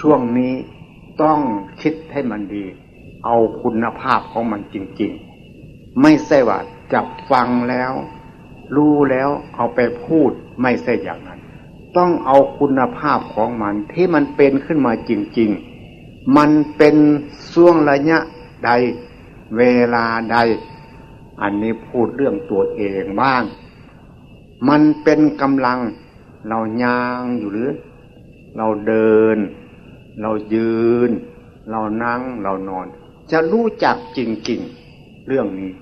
ช่วงนี้ต้องคิดให้มันดี เอาคุณภาพของมันจริง ๆ ไม่ใช่ว่าจับฟังแล้ว รู้แล้วเอาไปพูดไม่ใช่อย่างนั้น ต้องเอาคุณภาพของมันที่มันเป็นขึ้นมาจริง ๆ มันเป็นช่วงระยะใด เวลาใด อันนี้พูดเรื่องตัวเองบ้าง มันเป็นกำลังเรายางอยู่หรือ เราเดิน เรายืน เรานั่งเรานอน จะรู้จักจริงๆเรื่องนี้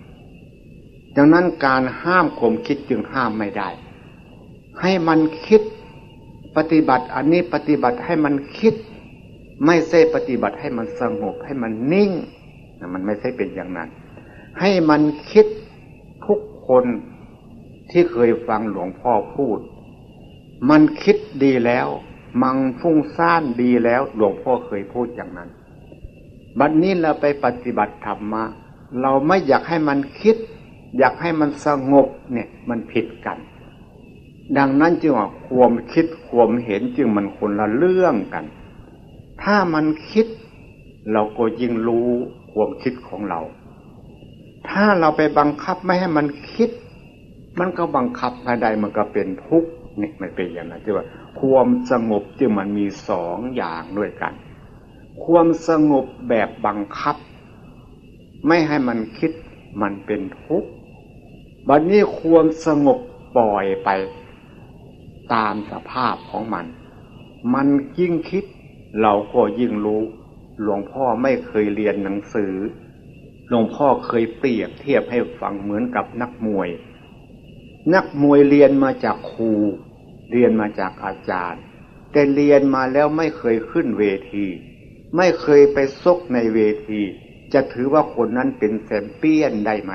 ดังนั้นการห้ามข่มคิดจึงห้ามไม่ได้ ให้มันคิดปฏิบัติอันนี้ปฏิบัติให้มันคิด ไม่ใช่ปฏิบัติให้มันสงบให้มันนิ่งมันไม่ใช่เป็นอย่างนั้น ให้มันคิดทุกคนที่เคยฟังหลวงพ่อพูด มันคิดดีแล้ว มังฟุ้งซ่านดีแล้ว หลวงพ่อเคยพูดอย่างนั้น บัดนนี้เราไปปฏิบัติธรรมมาเราไม่อยากให้มันคิด อยากให้มันสงบเนี่ยมันผิดกัน ดังนั้นจึงว่าความคิดความเห็นจึงมันคนละเรื่องกัน ถ้ามันคิด เราก็ยิ่งรู้ความคิดของเรา ถ้าเราไปบังคับไม่ให้มันคิด มันก็บังคับภายใดมันก็เป็นทุกข์ นี่มันเป็นอย่างนั้นที่ว่า ความสงบจึงมันมีสองอย่างด้วยกัน ความสงบแบบบังคับ ไม่ให้มันคิดมันเป็นทุกข์บัดนนี้ความสงบปล่อยไปตามสภาพของมัน มันยิ่งคิด เราก็ยิ่งรู้ หลวงพ่อไม่เคยเรียนหนังสือ หลวงพ่อเคยเปรียบเทียบให้ฟังเหมือนกับนักมวย นักมวยเรียนมาจากครู เรียนมาจากอาจารย์ แต่เรียนมาแล้วไม่เคยขึ้นเวที ไม่เคยไปซกในเวที จะถือว่าคนนั้นเป็นแซมเปี้ยนได้ไหม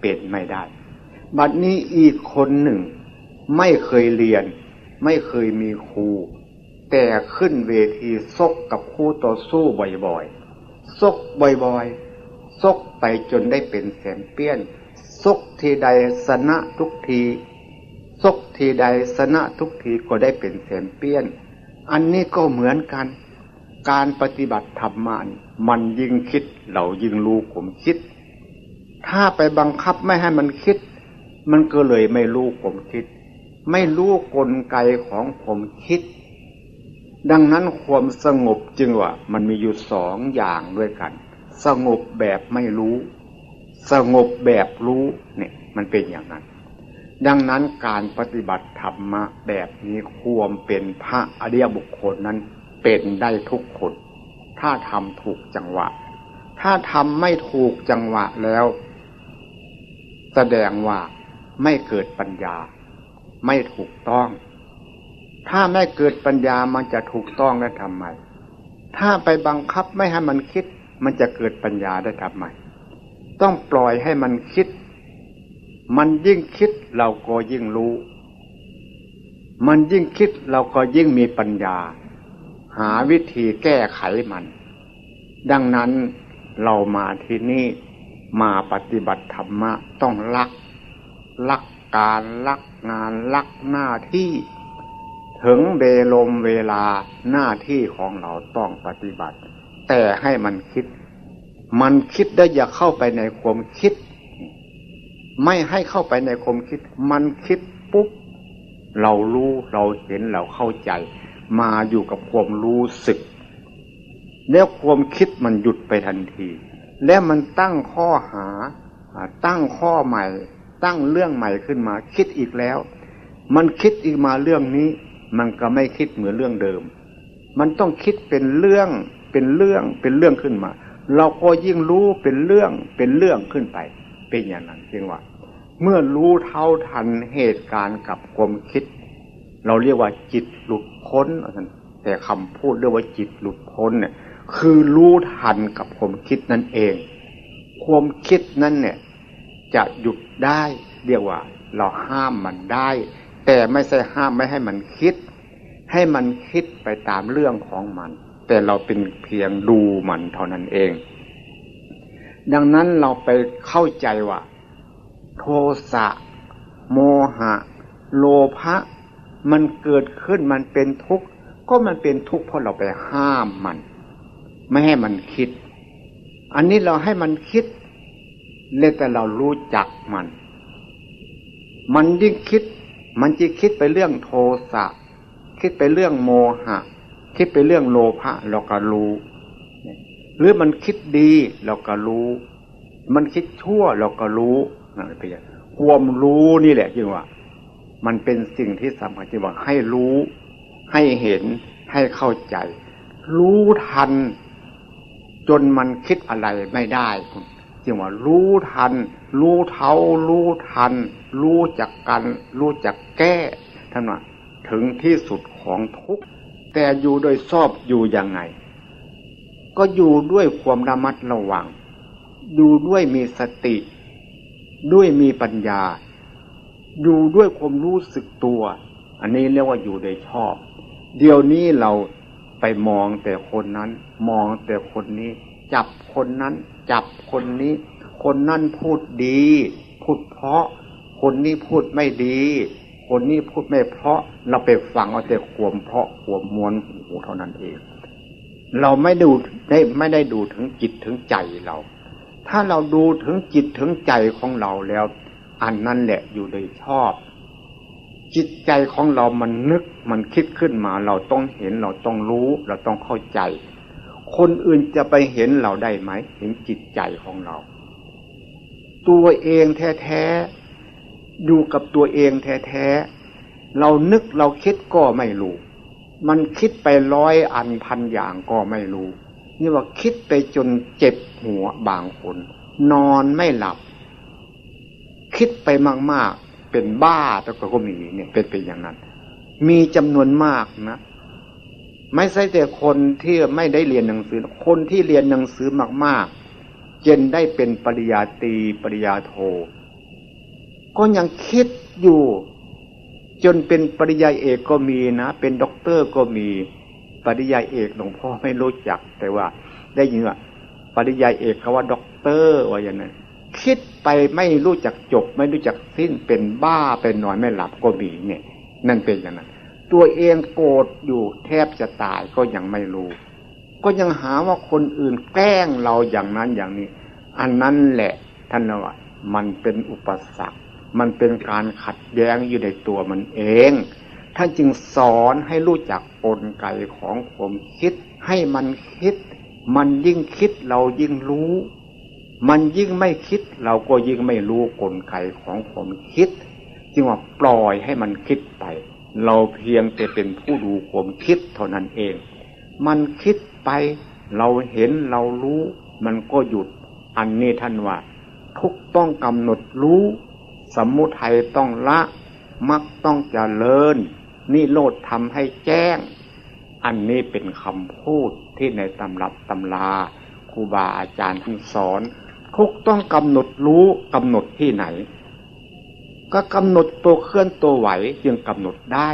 เป็นไม่ได้ บัดนี้อีกคนหนึ่ง ไม่เคยเรียน ไม่เคยมีครู แต่ขึ้นเวทีชกกับคู่ต่อสู้บ่อยๆชกบ่อยๆชกไปจนได้เป็นแชมเปี้ยน ชกทีใดชนะทุกทีชกทีใดชนะทุกทีก็ได้เป็นแชมเปี้ยน อันนี้ก็เหมือนกัน การปฏิบัติธรรมนั้นมันยิ่งคิดเรายิ่งรู้ผมคิด ถ้าไปบังคับไม่ให้มันคิด มันก็เลยไม่รู้ผมคิด ไม่รู้กลไกของผมคิด ดังนั้นความสงบจึงว่า มันมีอยู่สองอย่างด้วยกัน สงบแบบไม่รู้ สงบแบบรู้เนี่ยมันเป็นอย่างนั้น ดังนั้นการปฏิบัติธรรมะแบบนี้ควรเป็นพระอริยบุคคลนั้นเป็นได้ทุกคน ถ้าทำถูกจังหวะ ถ้าทำไม่ถูกจังหวะแล้ว แสดงว่าไม่เกิดปัญญา ไม่ถูกต้อง ถ้าไม่เกิดปัญญามันจะถูกต้องได้ทำไม ถ้าไปบังคับไม่ให้มันคิด มันจะเกิดปัญญาได้ทำไม ต้องปล่อยให้มันคิด มันยิ่งคิดเราก็ยิ่งรู้ มันยิ่งคิดเราก็ยิ่งมีปัญญา หาวิธีแก้ไขมัน ดังนั้นเรามาที่นี่มาปฏิบัติธรรมะต้องรัก รักการรักงานรักหน้าที่ ถึงเบลมเวลาหน้าที่ของเราต้องปฏิบัติ แต่ให้มันคิด มันคิดได้อย่าเข้าไปในความคิด ไม่ให้เข้าไปในความคิด มันคิดปุ๊บเรารู้เราเห็นเราเข้าใจ มาอยู่กับความรู้สึก แล้วความคิดมันหยุดไปทันที แล้วมันตั้งข้อหา ตั้งข้อใหม่ ตั้งเรื่องใหม่ขึ้นมา คิดอีกแล้ว มันคิดอีกมาเรื่องนี้ มันก็ไม่คิดเหมือนเรื่องเดิม มันต้องคิดเป็นเรื่องเป็นเรื่องเป็นเรื่องขึ้นมา เราก็ยิ่งรู้เป็นเรื่องเป็นเรื่องขึ้นไป เป็นอย่างนั้นจริงว่า เมื่อรู้เท่าทันเหตุการณ์กับความคิด เราเรียกว่าจิตหลุดพ้นแต่คำพูดเรียกว่าจิตหลุดพ้นเนี่ย คือรู้ทันกับความคิดนั่นเอง ความคิดนั้นเนี่ย จะหยุดได้เรียกว่า เราห้ามมันได้ แต่ไม่ใช่ห้ามไม่ให้มันคิด ให้มันคิดไปตามเรื่องของมัน แต่เราเป็นเพียงดูมันเท่านั้นเอง ดังนั้นเราไปเข้าใจว่า โทสะ โมหะ โลภะมันเกิดขึ้นมันเป็นทุกข์ ก็มันเป็นทุกข์เพราะเราไปห้ามมัน ไม่ให้มันคิด อันนี้เราให้มันคิดเลยแต่เรารู้จักมัน มันยิ่งคิด มันจะคิดไปเรื่องโทสะ คิดไปเรื่องโมหะ คิดไปเรื่องโลภะเราก็รู้ หรือมันคิดดีเราก็รู้ มันคิดชั่วเราก็รู้นั่นเป็นความรู้นี่แหละจริงว่า มันเป็นสิ่งที่สำคัญจริงว่าให้รู้ ให้เห็นให้เข้าใจ รู้ทัน จนมันคิดอะไรไม่ได้จึงว่า รู้ทัน รู้เท่ารู้ทัน รู้จักกัน รู้จักแก้ท่านว่าถึงที่สุดของทุกข์ แต่อยู่โดยชอบอยู่ยังไง ก็อยู่ด้วยความระมัดระวังอยู่ด้วยมีสติ ด้วยมีปัญญา อยู่ด้วยความรู้สึกตัว อันนี้เรียกว่าอยู่โดยชอบ เดี๋ยวนี้เราไปมองแต่คนนั้น มองแต่คนนี้ จับคนนั้น จับคนนี้ คนนั่นพูดดี พูดเพราะ คนนี้พูดไม่ดี คนนี้พูดไม่เพราะเราไปฟังเอาแต่ขวมเพราะขวมมวนหูเท่านั้นเอง เราไม่ดูได้ไม่ได้ดูถึงจิตถึงใจเรา ถ้าเราดูถึงจิตถึงใจของเราแล้ว อันนั้นแหละอยู่โดยชอบ จิตใจของเรามันนึกมันคิดขึ้นมา เราต้องเห็นเราต้องรู้ เราต้องเข้าใจ คนอื่นจะไปเห็นเราได้ไหมเห็นจิตใจของเรา ตัวเองแท้ๆ อยู่กับตัวเองแท้ๆ เรานึกเราคิดก็ไม่รู้ มันคิดไปร้อยอันพันอย่างก็ไม่รู้ นี่ว่าคิดไปจนเจ็บหัวบางคน นอนไม่หลับ คิดไปมากๆ เป็นบ้าแต่ก็มีเนี่ยเป็นไปอย่างนั้น มีจำนวนมากนะไม่ใช่แต่คนที่ไม่ได้เรียนหนังสือ คนที่เรียนหนังสือมากๆ เจนได้เป็นปริญญาตรีปริญญาโท ก็ยังคิดอยู่ จนเป็นปริญญาเอกก็มีนะ เป็นด็อกเตอร์ก็มีปริญญาเอกหลวงพ่อไม่รู้จัก แต่ว่า ได้ยินว่าปริญญาเอกเขาว่าด็อกเตอร์ว่าอย่างนั้นคิดไปไม่รู้จักจบ ไม่รู้จักสิ้นเป็นบ้าเป็นนอนไม่หลับก็มีเนี่ย นั่นเป็นอย่างนั้น ตัวเองโกรธอยู่แทบจะตายก็ยังไม่รู้ ก็ยังหาว่าคนอื่นแกล้งเราอย่างนั้นอย่างนี้ อันนั้นแหละท่านว่ามันเป็นอุปสรรค มันเป็นการขัดแย้งอยู่ในตัวมันเอง ท่านจึงสอนให้รู้จักกลไกของผมคิด ให้มันคิด มันยิ่งคิดเรายิ่งรู้ มันยิ่งไม่คิดเราก็ยิ่งไม่รู้กลไกของผมคิด จึงว่าปล่อยให้มันคิดไป เราเพียงแต่เป็นผู้ดูความคิดเท่านั้นเอง มันคิดไปเราเห็นเรารู้ มันก็หยุด อันนี้ท่านว่า ทุกต้องกำหนดรู้ สมุทัยต้องละมักต้องเจริญนี่โลดทำให้แจ้ง อันนี้เป็นคำพูดที่ในตำรับตำลาครูบาอาจารย์ท่านสอน ทุกต้องกำหนดรู้กำหนดที่ไหน ก็กำหนดตัวเคลื่อนตัวไหวจึงกำหนดได้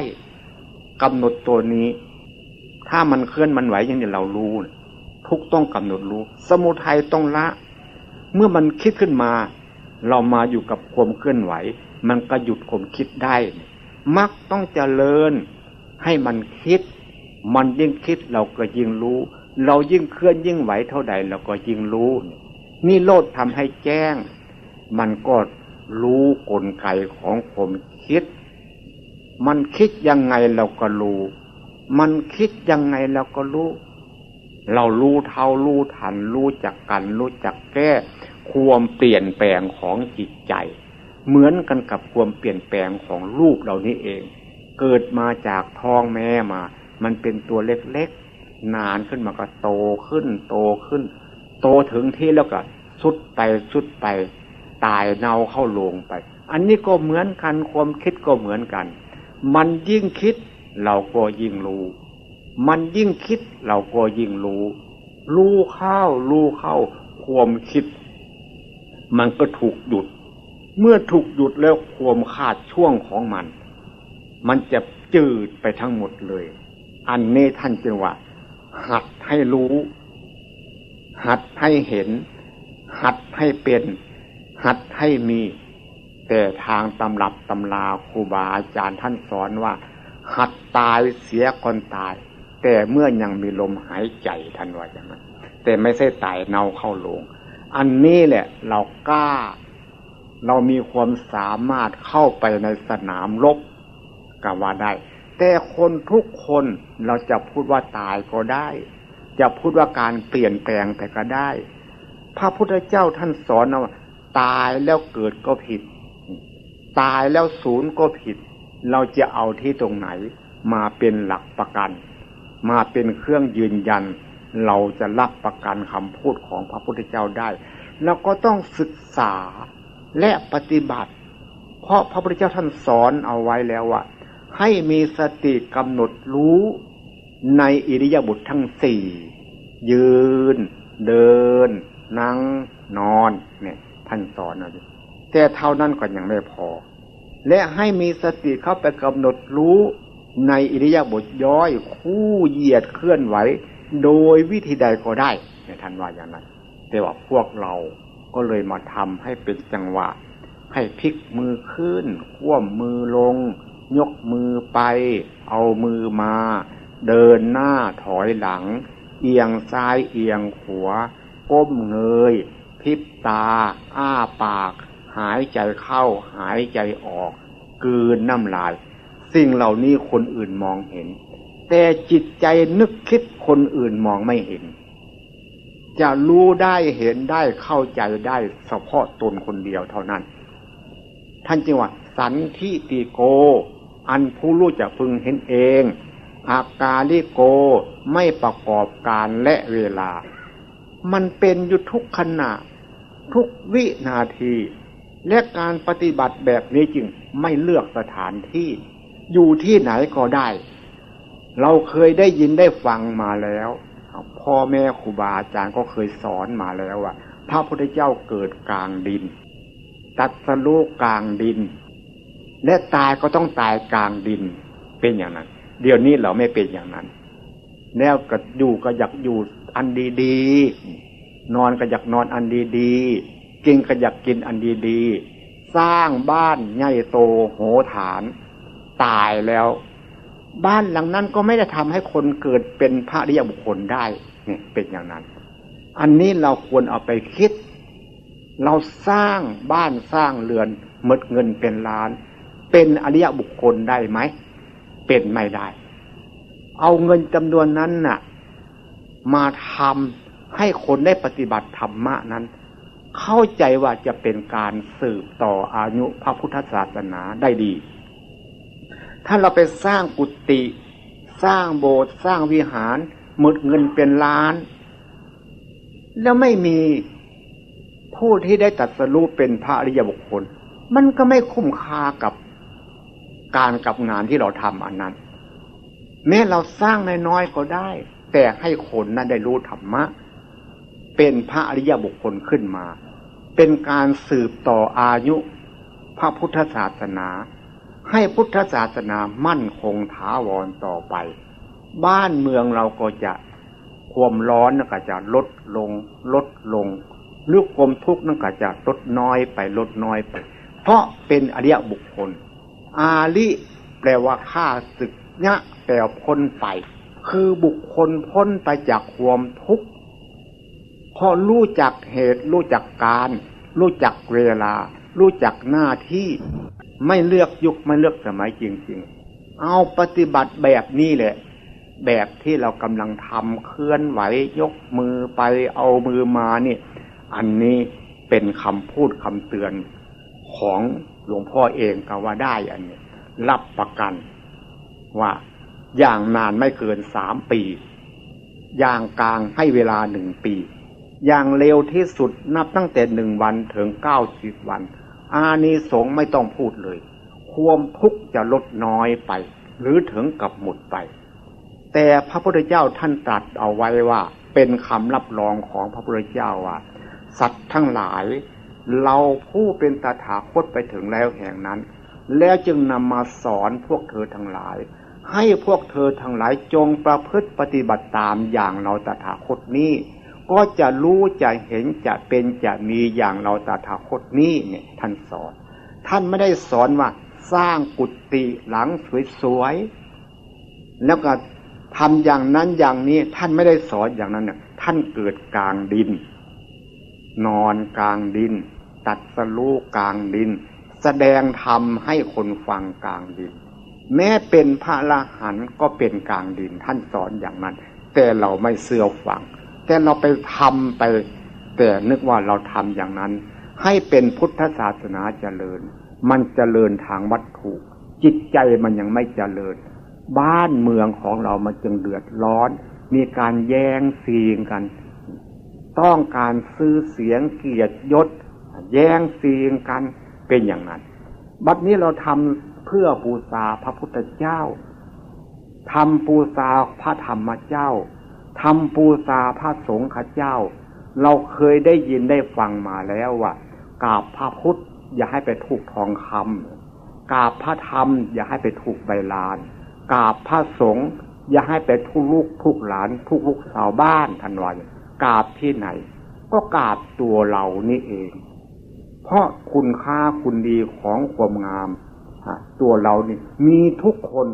กำหนดตัวนี้ ถ้ามันเคลื่อนมันไหวอย่างนี้เรารู้ ทุกต้องกำหนดรู้ สมุทัยต้องละ เมื่อมันคิดขึ้นมา เรามาอยู่กับความเคลื่อนไหว มันก็หยุดความคิดได้ มักต้องเจริญให้มันคิด มันยิ่งคิดเราก็ยิ่งรู้ เรายิ่งเคลื่อนยิ่งไหวเท่าใดเราก็ยิ่งรู้ นี่โลดทำให้แจ้ง มันก็รู้กลไกของผมคิด มันคิดยังไงเราก็รู้ มันคิดยังไงเราก็รู้ เรารู้เท่ารู้ทัน รู้จักกัน รู้จักแก้ ความเปลี่ยนแปลงของจิตใจ เหมือนกันกับความเปลี่ยนแปลงของลูกเรานี้เอง เกิดมาจากท้องแม่มา มันเป็นตัวเล็กๆ นานขึ้นมาก็โตขึ้น โตขึ้น โตถึงที่แล้วก็สุดไปสุดไป ตายเน่าเข้าลงไป อันนี้ก็เหมือนกันความคิดก็เหมือนกัน มันยิ่งคิดเราก็ยิ่งรู้ มันยิ่งคิดเราก็ยิ่งรู้ รู้เข้ารู้เข้า ความคิด มันก็ถูกหยุด เมื่อถูกหยุดแล้วความขาดช่วงของมัน มันจะจืดไปทั้งหมดเลย อันนี้ท่านจึงว่า หัดให้รู้ หัดให้เห็น หัดให้เป็น หัดให้มี แต่ทางตำรับตำลาครูบาอาจารย์ท่านสอนว่า หัดตายเสียคนตาย แต่เมื่อยังมีลมหายใจทันว่าอย่างนั้นแต่ไม่ใช่ตายเน่าเข้าลง อันนี้แหละ เรากล้า เรามีความสามารถเข้าไปในสนามรบก็ว่าได้ แต่คนทุกคนเราจะพูดว่าตายก็ได้ จะพูดว่าการเปลี่ยนแปลงแต่ก็ได้ พระพุทธเจ้าท่านสอนว่าตายแล้วเกิดก็ผิด ตายแล้วศูนย์ก็ผิด เราจะเอาที่ตรงไหน มาเป็นหลักประกัน มาเป็นเครื่องยืนยัน เราจะรับประกันคำพูดของพระพุทธเจ้าได้เราก็ต้องศึกษาและปฏิบัติ เพราะพระพุทธเจ้าท่านสอนเอาไว้แล้วว่าให้มีสติกำหนดรู้ในอิริยาบถททั้งสี่ยืน เดิน นั่ง นอน เนี่ยท่านสอนเอาดแต่เท่านั้นก็ยังไม่พอ และให้มีสติเข้าไปกำหนดรู้ในอิริยาบถย่อยคู่เหยียดเคลื่อนไหว โดยวิธีใดก็ได้เนี่ยท่านว่าอย่างนั้น แต่ว่าพวกเราก็เลยมาทำให้เป็นจังหวะ ให้พลิกมือขึ้นคว่ำมือลง ยกมือไป เอามือมา เดินหน้าถอยหลัง เอียงซ้ายเอียงขวาก้มเงยพิบตา อ้าปาก หายใจเข้า หายใจออก กืนน้ำลาย สิ่งเหล่านี้คนอื่นมองเห็น แต่จิตใจนึกคิดคนอื่นมองไม่เห็น จะรู้ได้เห็นได้เข้าใจได้เฉพาะตนคนเดียวเท่านั้น ท่านจึงว่า สันทิติโก อันผู้รู้จะพึงเห็นเอง อากาลิโกไม่ประกอบการและเวลา มันเป็นอยู่ทุกขณะ ทุกวินาที และการปฏิบัติแบบนี้จึงไม่เลือกสถานที่ อยู่ที่ไหนก็ได้ เราเคยได้ยินได้ฟังมาแล้วพ่อแม่ครูบาอาจารย์ก็เคยสอนมาแล้วว่าพระพุทธเจ้าเกิดกลางดิน ตัดสลูกกลางดิน และตายก็ต้องตายกลางดินเป็นอย่างนั้น เดี๋ยวนี้เราไม่เป็นอย่างนั้นแนวก็อยู่ก็อยากอยู่อันดีๆ นอนก็อยากนอนอันดีๆ กินก็อยากกินอันดีๆ สร้างบ้านใหญ่โตโหฐาน ตายแล้ว บ้านหลังนั้นก็ไม่ได้ทำให้คนเกิดเป็นพระริยบุคคลได้เนี่ยเป็นอย่างนั้น อันนี้เราควรเอาไปคิด เราสร้างบ้านสร้างเรือนมดเงินเป็นล้าน เป็นอริยบุคคลได้ไหม เป็นไม่ได้ เอาเงินจำนวนนั้นน่ะ มาทำให้คนได้ปฏิบัติธรรมะนั้น เข้าใจว่าจะเป็นการสืบต่ออายุพระพุทธศาสนาได้ดี ถ้าเราไปสร้างกุฏิสร้างโบสถ์สร้างวิหารหมดเงินเป็นล้าน แล้วไม่มีผู้ที่ได้ตัดสรู้เป็นพระอริยบุคคล มันก็ไม่คุ้มค่ากับการกับงานที่เราทำอันนั้น แม้เราสร้างน้อยๆก็ได้ แต่ให้คนนั้นได้รู้ธรรมะ เป็นพระอริยบุคคลขึ้นมา เป็นการสืบต่ออายุพระพุทธศาสนา ให้พุทธศาสนามั่นคงถาวรต่อไป บ้านเมืองเราก็จะความร้อนก็จะลดลง ลดลงหรือความทุกข์นั่นก็จะลดน้อยไปลดน้อยไป เพราะเป็นอริยบุคคล อาลิแปลว่าข้าศึกยะแปลพ้นไป คือบุคคลพ้นไปจากความทุกข์พอรู้จักเหตุ รู้จักการ รู้จักเวลา รู้จักหน้าที่ ไม่เลือกยุคไม่เลือกสมัยจริง ๆ เอาปฏิบัติแบบนี้แหละ แบบที่เรากำลังทำเคลื่อนไหวยกมือไปเอามือมาเนี่ยอันนี้เป็นคำพูดคำเตือนของหลวงพ่อเองก็ว่าได้อันนี้รับประกัน ว่าอย่างนานไม่เกินสามปี อย่างกลางให้เวลาหนึ่งปี อย่างเร็วที่สุดนับตั้งแต่หนึ่งวันถึงเก้าสิบวัน อานิสงส์ไม่ต้องพูดเลย ความทุกข์จะลดน้อยไป หรือถึงกับหมดไป แต่พระพุทธเจ้าท่านตรัสเอาไว้ว่า เป็นคำรับรองของพระพุทธเจ้าว่า สัตว์ทั้งหลาย เราผู้เป็นตถาคตไปถึงแล้วแห่งนั้น แล้วจึงนำมาสอนพวกเธอทั้งหลาย ให้พวกเธอทั้งหลายจงประพฤติปฏิบัติตามอย่างเราตถาคตนี้ ก็จะรู้จะเห็นจะเป็นจะมีอย่างเราตถาคตนี้เนี่ยท่านสอน ท่านไม่ได้สอนว่าสร้างกุฏิหลังสวยๆแล้วก็ทำอย่างนั้นอย่างนี้ท่านไม่ได้สอนอย่างนั้นเนี่ยท่านเกิดกลางดิน นอนกลางดิน ตัดสลูกลางดิน แสดงธรรมให้คนฟังกลางดิน แม้เป็นพระละหันก็เป็นกลางดินท่านสอนอย่างนั้น แต่เราไม่เสื่อฟัง แต่เราไปทำไป แต่นึกว่าเราทำอย่างนั้น ให้เป็นพุทธศาสนาเจริญ มันเจริญทางวัตถุ จิตใจมันยังไม่เจริญ บ้านเมืองของเรามันจึงเดือดร้อน มีการแย่งซีงกัน ต้องการซื้อเสียงเกียรติยศ แย่งซีงกันเป็นอย่างนั้น บัดนี้เราทำเพื่อปูซาพระพุทธเจ้าทำปูซาพระธรรมเจ้า ทำปูซาพระสงฆ์เจ้า เราเคยได้ยินได้ฟังมาแล้วว่ากราบพระพุทธอย่าให้ไปถูกทองคำกราบพระธรรม อย่าให้ไปถูกใบลานกราบพระสงฆ์อย่าให้ไปทุกลูกทุกหลานทุกลูกสาวบ้านทันวันกราบที่ไหน ก็กราบตัวเรานี่เอง เพราะคุณค่าคุณดีของความงามตัวเรานี่มีทุกคน